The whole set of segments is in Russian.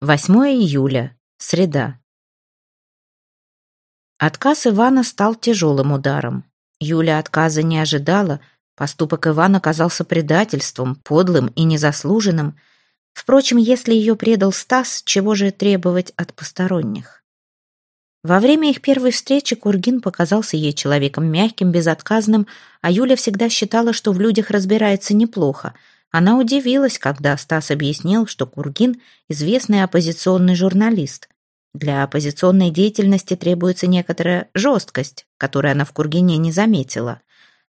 8 июля. Среда. Отказ Ивана стал тяжелым ударом. Юля отказа не ожидала. Поступок Ивана оказался предательством, подлым и незаслуженным. Впрочем, если ее предал Стас, чего же требовать от посторонних? Во время их первой встречи Кургин показался ей человеком мягким, безотказным, а Юля всегда считала, что в людях разбирается неплохо — она удивилась, когда Стас объяснил, что Кургин – известный оппозиционный журналист. Для оппозиционной деятельности требуется некоторая жесткость, которую она в Кургине не заметила.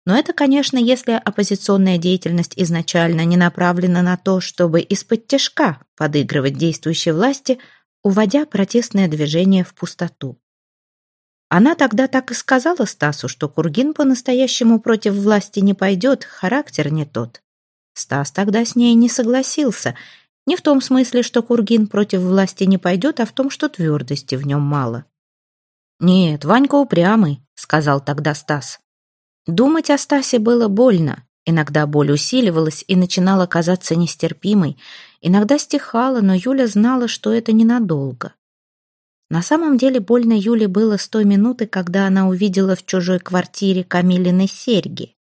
Но это, конечно, если оппозиционная деятельность изначально не направлена на то, чтобы из-под тяжка подыгрывать действующей власти, уводя протестное движение в пустоту. Она тогда так и сказала Стасу, что Кургин по-настоящему против власти не пойдет, характер не тот. Стас тогда с ней не согласился. Не в том смысле, что Кургин против власти не пойдет, а в том, что твердости в нем мало. «Нет, Ванька упрямый», — сказал тогда Стас. Думать о Стасе было больно. Иногда боль усиливалась и начинала казаться нестерпимой. Иногда стихала, но Юля знала, что это ненадолго. На самом деле больно Юле было с той минуты, когда она увидела в чужой квартире Камилины серьги.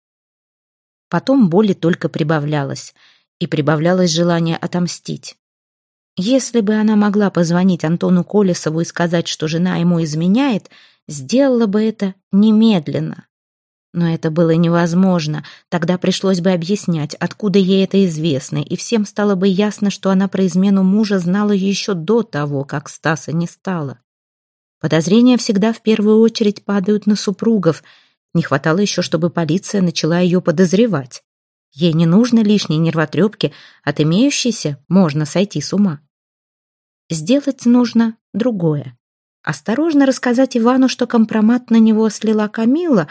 Потом боли только прибавлялось, и прибавлялось желание отомстить. Если бы она могла позвонить Антону Колесову и сказать, что жена ему изменяет, сделала бы это немедленно. Но это было невозможно, тогда пришлось бы объяснять, откуда ей это известно, и всем стало бы ясно, что она про измену мужа знала еще до того, как Стаса не стало. Подозрения всегда в первую очередь падают на супругов, не хватало еще, чтобы полиция начала ее подозревать. Ей не нужно лишней нервотрепки, от имеющейся можно сойти с ума. Сделать нужно другое. Осторожно рассказать Ивану, что компромат на него слила Камила,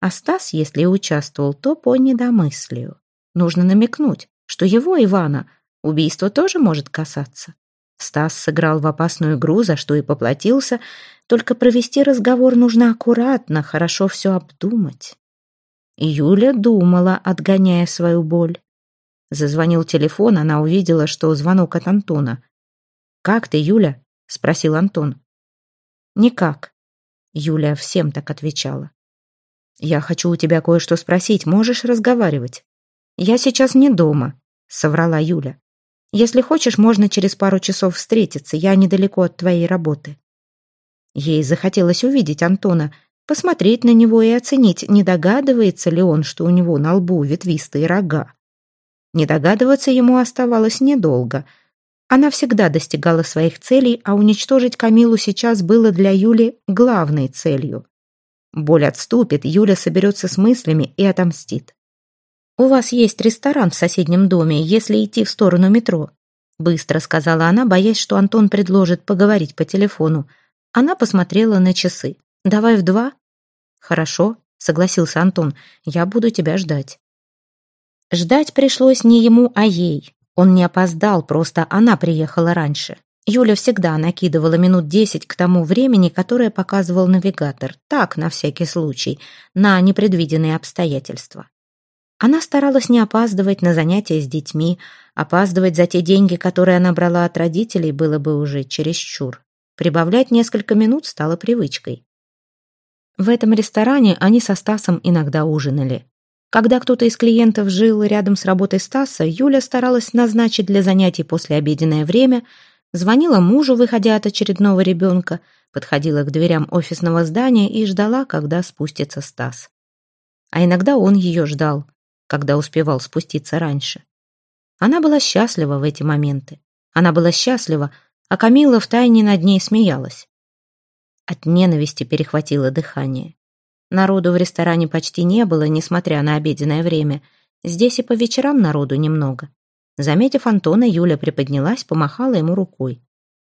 а Стас, если и участвовал, то по недомыслию. Нужно намекнуть, что его, Ивана, убийство тоже может касаться. Стас сыграл в опасную игру, за что и поплатился, только провести разговор нужно аккуратно, хорошо все обдумать. Юля думала, отгоняя свою боль. Зазвонил телефон, она увидела, что звонок от Антона. «Как ты, Юля?» — спросил Антон. «Никак», — Юля всем так отвечала. «Я хочу у тебя кое-что спросить, можешь разговаривать?» «Я сейчас не дома», — соврала Юля. «Если хочешь, можно через пару часов встретиться, я недалеко от твоей работы». Ей захотелось увидеть Антона, посмотреть на него и оценить, не догадывается ли он, что у него на лбу ветвистые рога. Не догадываться ему оставалось недолго. Она всегда достигала своих целей, а уничтожить Камилу сейчас было для Юли главной целью. Боль отступит, Юля соберется с мыслями и отомстит. «У вас есть ресторан в соседнем доме, если идти в сторону метро», быстро сказала она, боясь, что Антон предложит поговорить по телефону. Она посмотрела на часы. «Давай в два?» «Хорошо», — согласился Антон. «Я буду тебя ждать». Ждать пришлось не ему, а ей. Он не опоздал, просто она приехала раньше. Юля всегда накидывала минут десять к тому времени, которое показывал навигатор. Так, на всякий случай, на непредвиденные обстоятельства. Она старалась не опаздывать на занятия с детьми. Опаздывать за те деньги, которые она брала от родителей, было бы уже чересчур. Прибавлять несколько минут стало привычкой. В этом ресторане они со Стасом иногда ужинали. Когда кто-то из клиентов жил рядом с работой Стаса, Юля старалась назначить для занятий послеобеденное время, звонила мужу, выходя от очередного ребенка, подходила к дверям офисного здания и ждала, когда спустится Стас. А иногда он ее ждал, когда успевал спуститься раньше. Она была счастлива в эти моменты. Она была счастлива, а Камила втайне над ней смеялась. От ненависти перехватило дыхание. Народу в ресторане почти не было, несмотря на обеденное время. Здесь и по вечерам народу немного. Заметив Антона, Юля приподнялась, помахала ему рукой.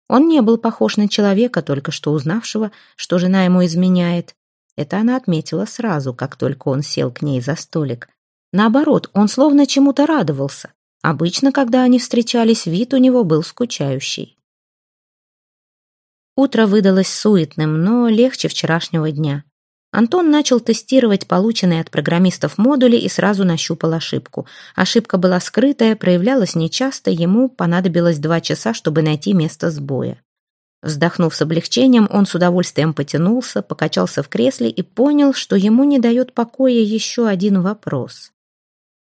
Он не был похож на человека, только что узнавшего, что жена ему изменяет. Это она отметила сразу, как только он сел к ней за столик. Наоборот, он словно чему-то радовался. Обычно, когда они встречались, вид у него был скучающий. Утро выдалось суетным, но легче вчерашнего дня. Антон начал тестировать полученные от программистов модули и сразу нащупал ошибку. Ошибка была скрытая, проявлялась нечасто, ему понадобилось два часа, чтобы найти место сбоя. Вздохнув с облегчением, он с удовольствием потянулся, покачался в кресле и понял, что ему не дает покоя еще один вопрос.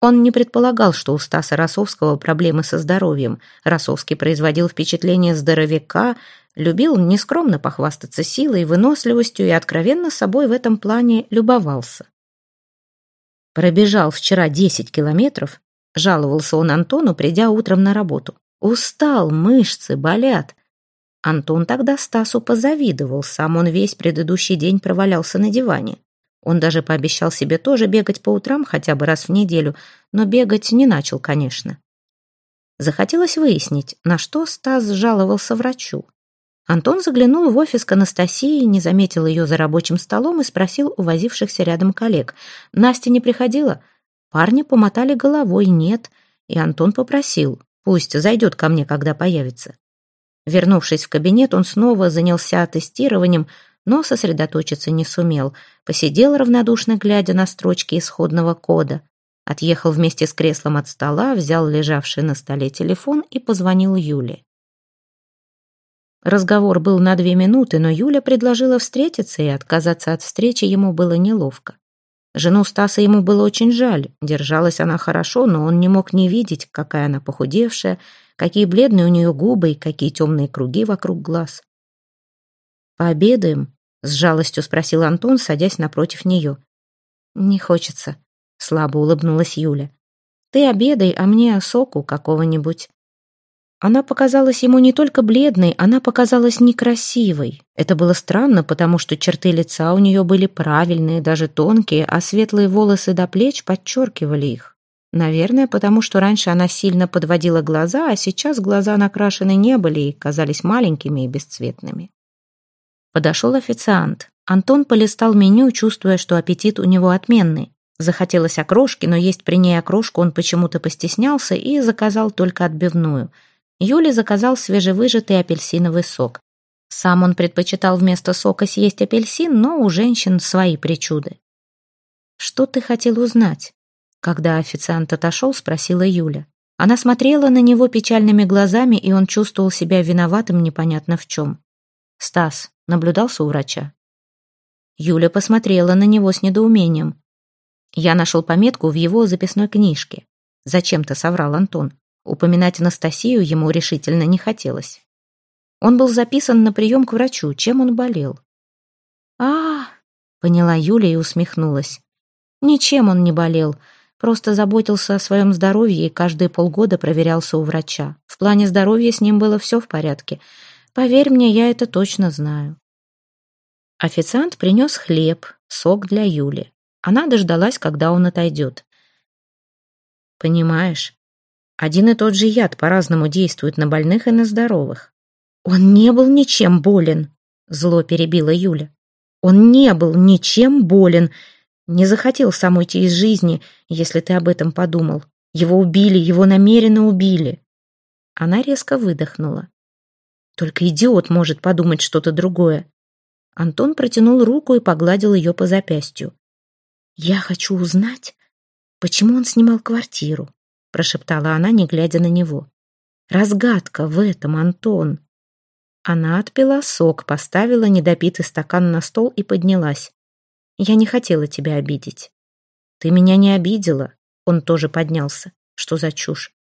Он не предполагал, что у Стаса Росовского проблемы со здоровьем. Росовский производил впечатление здоровяка, любил нескромно похвастаться силой, выносливостью и откровенно собой в этом плане любовался. Пробежал вчера десять километров, жаловался он Антону, придя утром на работу. Устал, мышцы болят. Антон тогда Стасу позавидовал, сам он весь предыдущий день провалялся на диване. Он даже пообещал себе тоже бегать по утрам хотя бы раз в неделю, но бегать не начал, конечно. Захотелось выяснить, на что Стас жаловался врачу. Антон заглянул в офис к Анастасии, не заметил ее за рабочим столом и спросил у возившихся рядом коллег. «Настя не приходила?» Парни помотали головой «нет», и Антон попросил, пусть зайдет ко мне, когда появится. Вернувшись в кабинет, он снова занялся тестированием, но сосредоточиться не сумел. Посидел равнодушно, глядя на строчки исходного кода. Отъехал вместе с креслом от стола, взял лежавший на столе телефон и позвонил Юле. Разговор был на две минуты, но Юля предложила встретиться, и отказаться от встречи ему было неловко. Жену Стаса ему было очень жаль. Держалась она хорошо, но он не мог не видеть, какая она похудевшая, какие бледные у нее губы и какие темные круги вокруг глаз. «Пообедаем?» — с жалостью спросил Антон, садясь напротив нее. «Не хочется», — слабо улыбнулась Юля. «Ты обедай, а мне соку какого-нибудь». Она показалась ему не только бледной, она показалась некрасивой. Это было странно, потому что черты лица у нее были правильные, даже тонкие, а светлые волосы до плеч подчеркивали их. Наверное, потому что раньше она сильно подводила глаза, а сейчас глаза накрашены не были и казались маленькими и бесцветными. Подошел официант. Антон полистал меню, чувствуя, что аппетит у него отменный. Захотелось окрошки, но есть при ней окрошку он почему-то постеснялся и заказал только отбивную – Юля заказал свежевыжатый апельсиновый сок. Сам он предпочитал вместо сока съесть апельсин, но у женщин свои причуды. «Что ты хотел узнать?» Когда официант отошел, спросила Юля. Она смотрела на него печальными глазами, и он чувствовал себя виноватым непонятно в чем. Стас наблюдался у врача. Юля посмотрела на него с недоумением. Я нашел пометку в его записной книжке. Зачем-то соврал Антон. Упоминать Анастасию ему решительно не хотелось. Он был записан на прием к врачу. Чем он болел? а, поняла Юля и усмехнулась. Ничем он не болел, просто заботился о своем здоровье и каждые полгода проверялся у врача. В плане здоровья с ним было все в порядке. Поверь мне, я это точно знаю. Официант принес хлеб, сок для Юли. Она дождалась, когда он отойдет. «Понимаешь, один и тот же яд по-разному действует на больных и на здоровых. «Он не был ничем болен», — зло перебила Юля. «Он не был ничем болен. Не захотел сам уйти из жизни, если ты об этом подумал. Его убили, его намеренно убили». Она резко выдохнула. «Только идиот может подумать что-то другое». Антон протянул руку и погладил ее по запястью. «Я хочу узнать, почему он снимал квартиру прошептала она, не глядя на него. «Разгадка в этом, Антон!» Она отпила сок, поставила недопитый стакан на стол и поднялась. «Я не хотела тебя обидеть». «Ты меня не обидела?» Он тоже поднялся. «Что за чушь?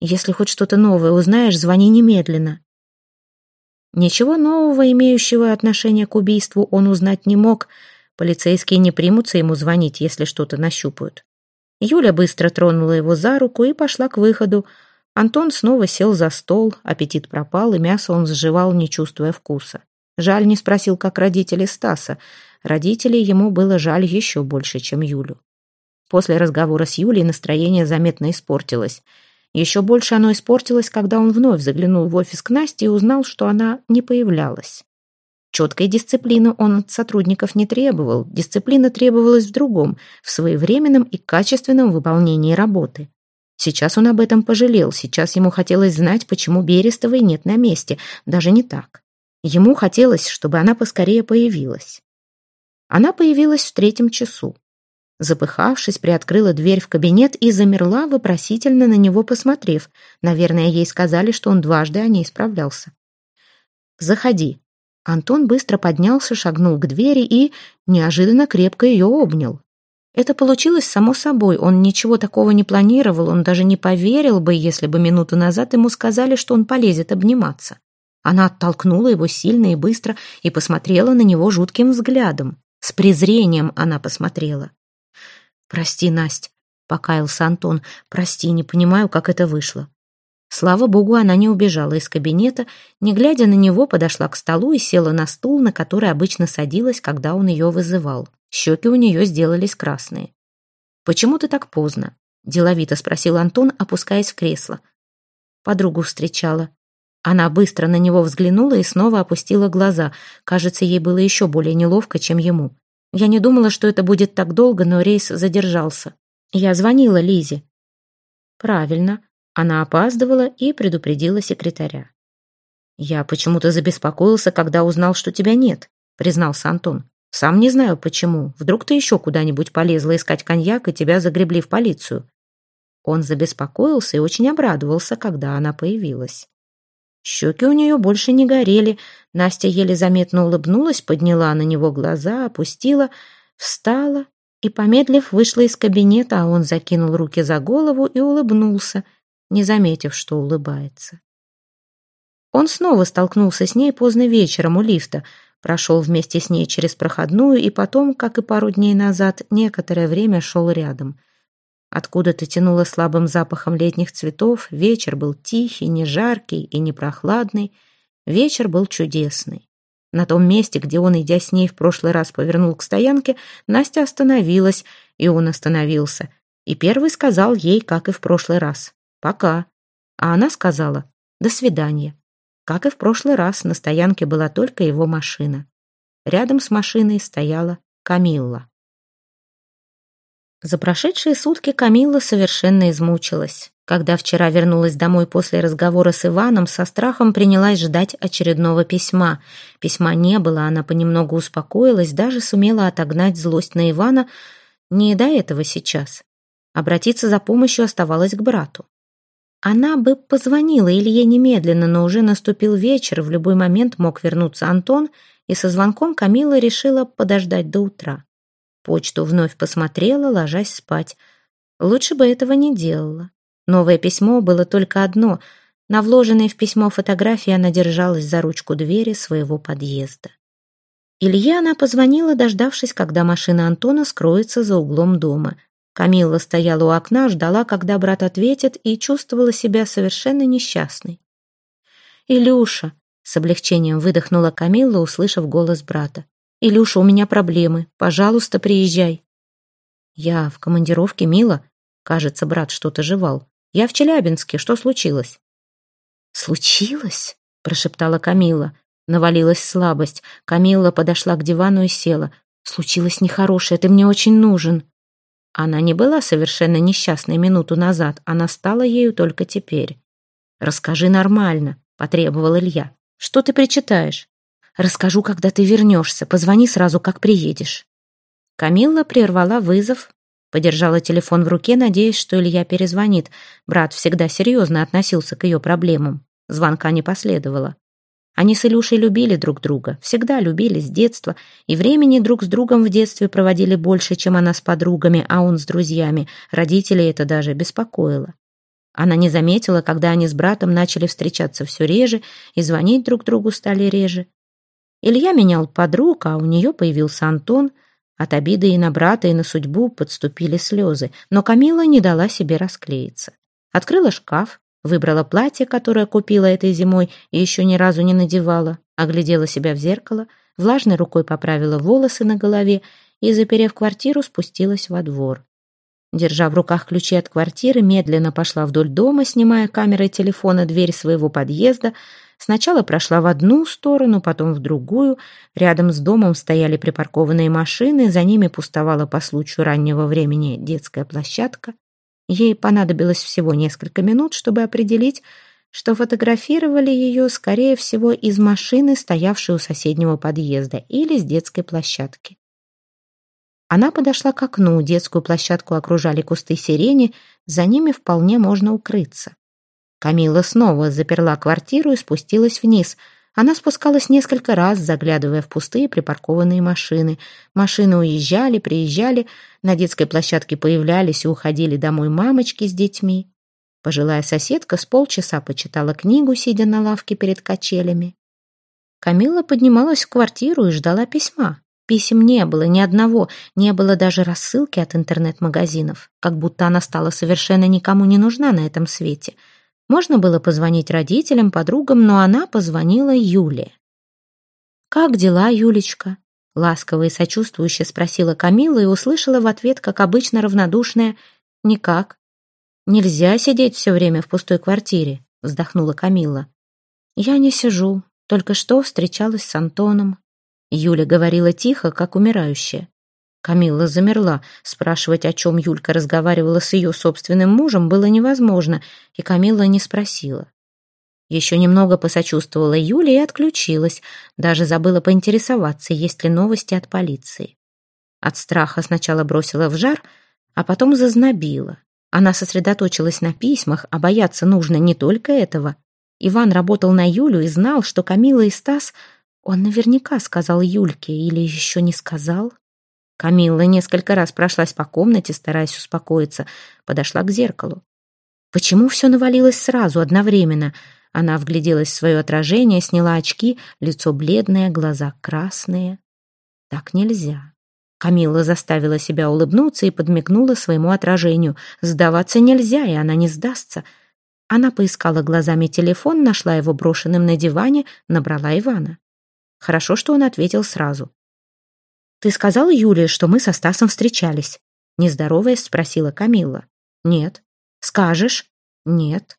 Если хоть что-то новое узнаешь, звони немедленно». Ничего нового, имеющего отношение к убийству, он узнать не мог. Полицейские не примутся ему звонить, если что-то нащупают. Юля быстро тронула его за руку и пошла к выходу. Антон снова сел за стол, аппетит пропал, и мясо он сживал, не чувствуя вкуса. Жаль, не спросил, как родители Стаса. Родителей ему было жаль еще больше, чем Юлю. После разговора с Юлей настроение заметно испортилось. Еще больше оно испортилось, когда он вновь заглянул в офис к Насте и узнал, что она не появлялась. Четкой дисциплины он от сотрудников не требовал, дисциплина требовалась в другом, в своевременном и качественном выполнении работы. Сейчас он об этом пожалел, сейчас ему хотелось знать, почему Берестовой нет на месте, даже не так. Ему хотелось, чтобы она поскорее появилась. Она появилась в третьем часу. Запыхавшись, приоткрыла дверь в кабинет и замерла, вопросительно на него посмотрев. Наверное, ей сказали, что он дважды о ней справлялся. «Заходи». Антон быстро поднялся, шагнул к двери и неожиданно крепко ее обнял. Это получилось само собой, он ничего такого не планировал, он даже не поверил бы, если бы минуту назад ему сказали, что он полезет обниматься. Она оттолкнула его сильно и быстро и посмотрела на него жутким взглядом. С презрением она посмотрела. «Прости, Насть», — покаялся Антон, — «прости, не понимаю, как это вышло». Слава богу, она не убежала из кабинета, не глядя на него, подошла к столу и села на стул, на который обычно садилась, когда он ее вызывал. Щеки у нее сделались красные. «Почему ты так поздно?» — деловито спросил Антон, опускаясь в кресло. Подругу встречала. Она быстро на него взглянула и снова опустила глаза. Кажется, ей было еще более неловко, чем ему. Я не думала, что это будет так долго, но рейс задержался. Я звонила Лизе. Правильно. Она опаздывала и предупредила секретаря. «Я почему-то забеспокоился, когда узнал, что тебя нет», — признался Антон. «Сам не знаю, почему. Вдруг ты еще куда-нибудь полезла искать коньяк, и тебя загребли в полицию». Он забеспокоился и очень обрадовался, когда она появилась. Щеки у нее больше не горели. Настя еле заметно улыбнулась, подняла на него глаза, опустила, встала и, помедлив, вышла из кабинета, а он закинул руки за голову и улыбнулся, не заметив, что улыбается. Он снова столкнулся с ней поздно вечером у лифта, прошел вместе с ней через проходную и потом, как и пару дней назад, некоторое время шел рядом. Откуда-то тянуло слабым запахом летних цветов, вечер был тихий, не жаркий и не прохладный. Вечер был чудесный. На том месте, где он, идя с ней в прошлый раз, повернул к стоянке, Настя остановилась, и он остановился. И первый сказал ей, как и в прошлый раз, «Пока». А она сказала, «До свидания». Как и в прошлый раз, на стоянке была только его машина. Рядом с машиной стояла Камилла. За прошедшие сутки Камилла совершенно измучилась. Когда вчера вернулась домой после разговора с Иваном, со страхом принялась ждать очередного письма. Письма не было, она понемногу успокоилась, даже сумела отогнать злость на Ивана. Не до этого сейчас. Обратиться за помощью оставалось к брату. Она бы позвонила Илье немедленно, но уже наступил вечер, в любой момент мог вернуться Антон, и со звонком Камила решила подождать до утра. Почту вновь посмотрела, ложась спать. Лучше бы этого не делала. Новое письмо было только одно. На вложенной в письмо фотографии она держалась за ручку двери своего подъезда. Илье она позвонила, дождавшись, когда машина Антона скроется за углом дома. Камилла стояла у окна, ждала, когда брат ответит, и чувствовала себя совершенно несчастной. «Илюша!» — с облегчением выдохнула Камилла, услышав голос брата. «Илюша, у меня проблемы. Пожалуйста, приезжай». «Я в командировке, мила». Кажется, брат что-то жевал. «Я в Челябинске. Что случилось?» «Случилось?» — прошептала Камила. Навалилась слабость. Камила подошла к дивану и села. «Случилось нехорошее. Ты мне очень нужен». Она не была совершенно несчастной минуту назад. Она стала ею только теперь. «Расскажи нормально», — потребовал Илья. «Что ты причитаешь?» Расскажу, когда ты вернешься. Позвони сразу, как приедешь». Камилла прервала вызов, подержала телефон в руке, надеясь, что Илья перезвонит. Брат всегда серьезно относился к ее проблемам. Звонка не последовало. Они с Илюшей любили друг друга, всегда любили с детства, и времени друг с другом в детстве проводили больше, чем она с подругами, а он с друзьями. Родителей это даже беспокоило. Она не заметила, когда они с братом начали встречаться все реже и звонить друг другу стали реже. Илья менял подруг, а у нее появился Антон. От обиды и на брата, и на судьбу подступили слезы, но Камила не дала себе расклеиться. Открыла шкаф, выбрала платье, которое купила этой зимой и еще ни разу не надевала, оглядела себя в зеркало, влажной рукой поправила волосы на голове и, заперев квартиру, спустилась во двор. Держа в руках ключи от квартиры, медленно пошла вдоль дома, снимая камерой телефона дверь своего подъезда, Сначала прошла в одну сторону, потом в другую. Рядом с домом стояли припаркованные машины, за ними пустовала по случаю раннего времени детская площадка. Ей понадобилось всего несколько минут, чтобы определить, что фотографировали ее, скорее всего, из машины, стоявшей у соседнего подъезда, или с детской площадки. Она подошла к окну, детскую площадку окружали кусты сирени, за ними вполне можно укрыться. Камила снова заперла квартиру и спустилась вниз. Она спускалась несколько раз, заглядывая в пустые припаркованные машины. Машины уезжали, приезжали, на детской площадке появлялись и уходили домой мамочки с детьми. Пожилая соседка с полчаса почитала книгу, сидя на лавке перед качелями. Камила поднималась в квартиру и ждала письма. Писем не было, ни одного, не было даже рассылки от интернет-магазинов, как будто она стала совершенно никому не нужна на этом свете. Можно было позвонить родителям, подругам, но она позвонила Юле. «Как дела, Юлечка?» Ласково и сочувствующе спросила Камила и услышала в ответ, как обычно, равнодушное «Никак». «Нельзя сидеть все время в пустой квартире», вздохнула Камила. «Я не сижу, только что встречалась с Антоном. Юля говорила тихо, как умирающая. Камилла замерла. Спрашивать, о чем Юлька разговаривала с ее собственным мужем, было невозможно, и Камилла не спросила. Еще немного посочувствовала Юля и отключилась, даже забыла поинтересоваться, есть ли новости от полиции. От страха сначала бросила в жар, а потом зазнобила. Она сосредоточилась на письмах, а бояться нужно не только этого. Иван работал на Юлю и знал, что Камила и Стас он наверняка сказал Юльке или еще не сказал. Камилла несколько раз прошлась по комнате, стараясь успокоиться, подошла к зеркалу. Почему все навалилось сразу, одновременно? Она вгляделась в свое отражение, сняла очки, лицо бледное, глаза красные. Так нельзя. Камилла заставила себя улыбнуться и подмигнула своему отражению. Сдаваться нельзя, и она не сдастся. Она поискала глазами телефон, нашла его брошенным на диване, набрала Ивана. Хорошо, что он ответил сразу. «Ты сказал Юле, что мы со Стасом встречались?» Нездороваясь, спросила Камилла. «Нет». «Скажешь?» «Нет».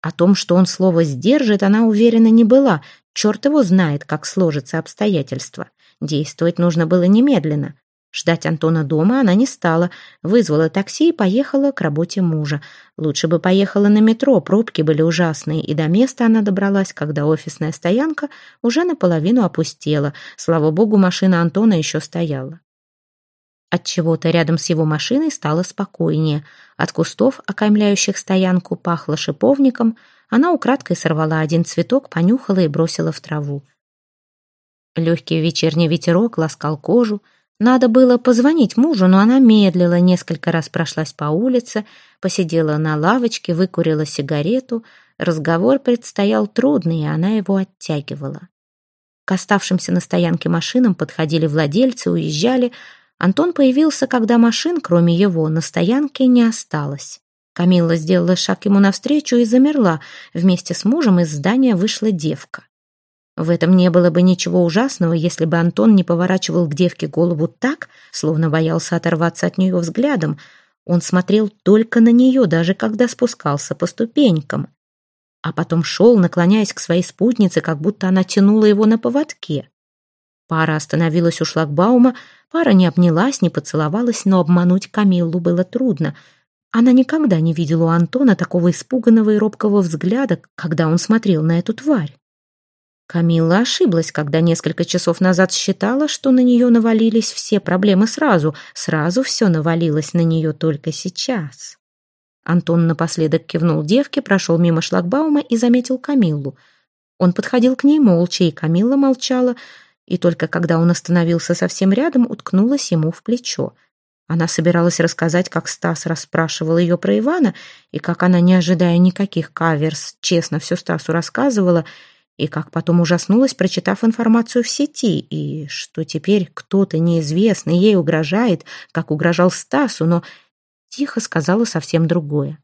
О том, что он слово сдержит, она уверена не была. Черт его знает, как сложатся обстоятельства. Действовать нужно было немедленно. Ждать Антона дома она не стала, вызвала такси и поехала к работе мужа. Лучше бы поехала на метро, пробки были ужасные, и до места она добралась, когда офисная стоянка уже наполовину опустела. Слава богу, машина Антона еще стояла. От чего-то рядом с его машиной стало спокойнее. От кустов, окаймляющих стоянку, пахло шиповником. Она украдкой сорвала один цветок, понюхала и бросила в траву. Легкий вечерний ветерок ласкал кожу, надо было позвонить мужу, но она медлила, несколько раз прошлась по улице, посидела на лавочке, выкурила сигарету. Разговор предстоял трудный, и она его оттягивала. К оставшимся на стоянке машинам подходили владельцы, уезжали. Антон появился, когда машин, кроме его, на стоянке не осталось. Камилла сделала шаг ему навстречу и замерла. Вместе с мужем из здания вышла девка. В этом не было бы ничего ужасного, если бы Антон не поворачивал к девке голову так, словно боялся оторваться от нее взглядом. Он смотрел только на нее, даже когда спускался по ступенькам. А потом шел, наклоняясь к своей спутнице, как будто она тянула его на поводке. Пара остановилась у шлагбаума, пара не обнялась, не поцеловалась, но обмануть Камиллу было трудно. Она никогда не видела у Антона такого испуганного и робкого взгляда, когда он смотрел на эту тварь. Камилла ошиблась, когда несколько часов назад считала, что на нее навалились все проблемы сразу. Сразу все навалилось на нее только сейчас. Антон напоследок кивнул девке, прошел мимо шлагбаума и заметил Камиллу. Он подходил к ней молча, и Камилла молчала, и только когда он остановился совсем рядом, уткнулась ему в плечо. Она собиралась рассказать, как Стас расспрашивал ее про Ивана, и как она, не ожидая никаких каверс, честно все Стасу рассказывала — и как потом ужаснулась, прочитав информацию в сети, и что теперь кто-то неизвестный ей угрожает, как угрожал Стасу, но тихо сказала совсем другое.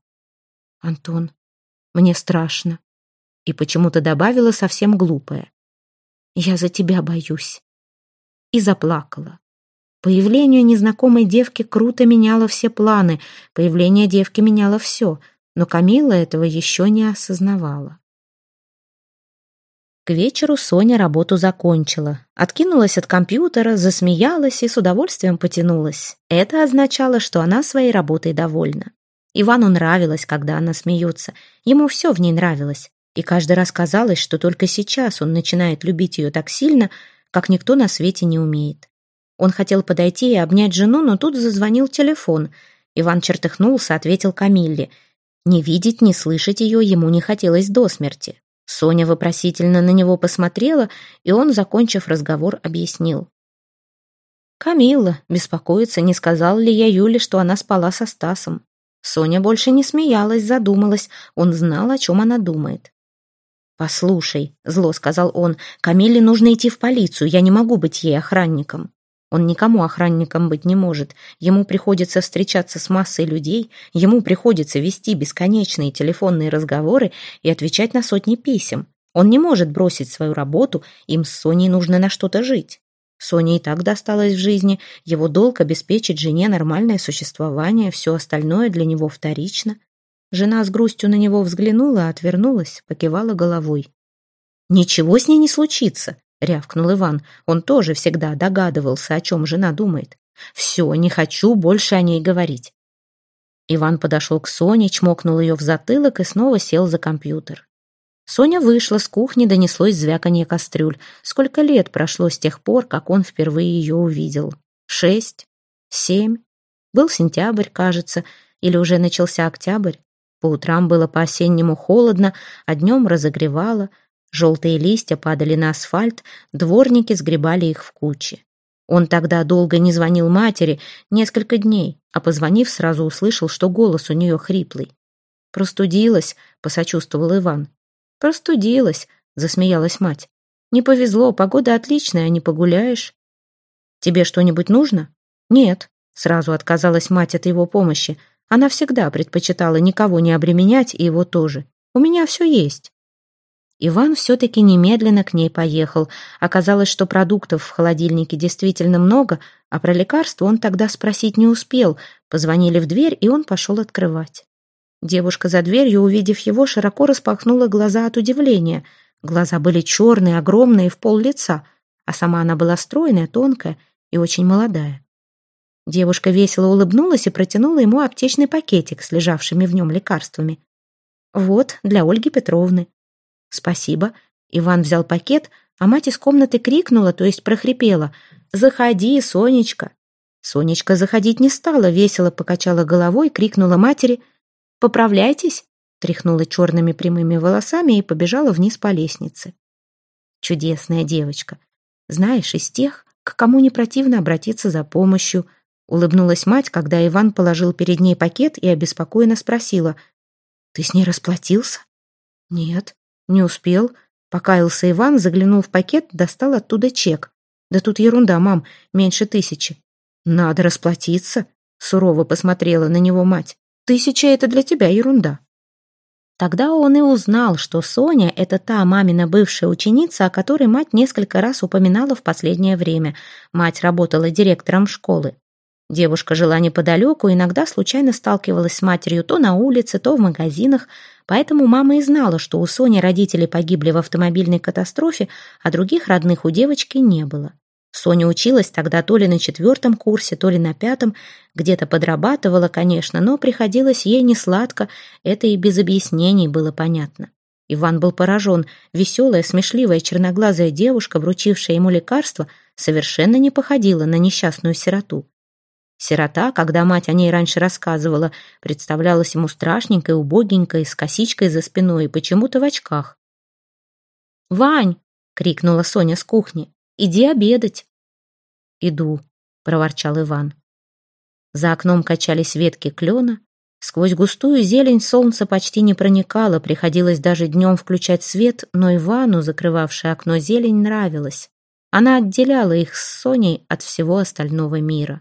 «Антон, мне страшно». И почему-то добавила совсем глупое. «Я за тебя боюсь». И заплакала. Появление незнакомой девки круто меняло все планы, появление девки меняло все, но Камила этого еще не осознавала. К вечеру Соня работу закончила. Откинулась от компьютера, засмеялась и с удовольствием потянулась. Это означало, что она своей работой довольна. Ивану нравилось, когда она смеется. Ему все в ней нравилось. И каждый раз казалось, что только сейчас он начинает любить ее так сильно, как никто на свете не умеет. Он хотел подойти и обнять жену, но тут зазвонил телефон. Иван чертыхнулся, ответил Камилле. Не видеть, не слышать ее ему не хотелось до смерти. Соня вопросительно на него посмотрела, и он, закончив разговор, объяснил. «Камилла беспокоится, не сказал ли я Юле, что она спала со Стасом. Соня больше не смеялась, задумалась. Он знал, о чем она думает. «Послушай», — зло сказал он, — «Камилле нужно идти в полицию, я не могу быть ей охранником». Он никому охранником быть не может. Ему приходится встречаться с массой людей, ему приходится вести бесконечные телефонные разговоры и отвечать на сотни писем. Он не может бросить свою работу, им с Соней нужно на что-то жить. Соне и так досталось в жизни, его долг обеспечить жене нормальное существование, все остальное для него вторично. Жена с грустью на него взглянула, отвернулась, покивала головой. «Ничего с ней не случится», — рявкнул Иван. Он тоже всегда догадывался, о чем жена думает. «Все, не хочу больше о ней говорить». Иван подошел к Соне, чмокнул ее в затылок и снова сел за компьютер. Соня вышла, с кухни донеслось звяканье кастрюль. Сколько лет прошло с тех пор, как он впервые ее увидел? Шесть? Семь? Был сентябрь, кажется, или уже начался октябрь. По утрам было по-осеннему холодно, а днем разогревало. Желтые листья падали на асфальт, дворники сгребали их в кучи. Он тогда долго не звонил матери, несколько дней, а позвонив, сразу услышал, что голос у нее хриплый. «Простудилась», — посочувствовал Иван. «Простудилась», — засмеялась мать. «Не повезло, погода отличная, не погуляешь». «Тебе что-нибудь нужно?» «Нет», — сразу отказалась мать от его помощи. Она всегда предпочитала никого не обременять, и его тоже. «У меня все есть». Иван все-таки немедленно к ней поехал. Оказалось, что продуктов в холодильнике действительно много, а про лекарство он тогда спросить не успел. Позвонили в дверь, и он пошел открывать. Девушка за дверью, увидев его, широко распахнула глаза от удивления. Глаза были черные, огромные, в пол лица, а сама она была стройная, тонкая и очень молодая. Девушка весело улыбнулась и протянула ему аптечный пакетик с лежавшими в нем лекарствами. «Вот, для Ольги Петровны». «Спасибо». Иван взял пакет, а мать из комнаты крикнула, то есть прохрипела. «Заходи, Сонечка». Сонечка заходить не стала, весело покачала головой, крикнула матери – «Поправляйтесь!» тряхнула черными прямыми волосами и побежала вниз по лестнице. Чудесная девочка. Знаешь, из тех, к кому не противно обратиться за помощью, улыбнулась мать, когда Иван положил перед ней пакет и обеспокоенно спросила. «Ты с ней расплатился?» «Нет, не успел», — покаялся Иван, заглянул в пакет, достал оттуда чек. «Да тут ерунда, мам, меньше тысячи». «Надо расплатиться», — сурово посмотрела на него мать. Тысяча — это для тебя ерунда». Тогда он и узнал, что Соня — это та мамина бывшая ученица, о которой мать несколько раз упоминала в последнее время. Мать работала директором школы. Девушка жила неподалеку, иногда случайно сталкивалась с матерью то на улице, то в магазинах, поэтому мама и знала, что у Сони родители погибли в автомобильной катастрофе, а других родных у девочки не было. Соня училась тогда то ли на четвертом курсе, то ли на пятом, где-то подрабатывала, конечно, но приходилось ей не сладко, это и без объяснений было понятно. Иван был поражен. Веселая, смешливая, черноглазая девушка, вручившая ему лекарство, совершенно не походила на несчастную сироту. Сирота, когда мать о ней раньше рассказывала, представлялась ему страшненькой, убогенькой, с косичкой за спиной и почему-то в очках. «Вань!» — крикнула Соня с кухни. Иди обедать». «Иду», — проворчал Иван. За окном качались ветки клена. Сквозь густую зелень солнце почти не проникало, приходилось даже днем включать свет, но Ивану, закрывавшей окно зелень, нравилась. Она отделяла их с Соней от всего остального мира.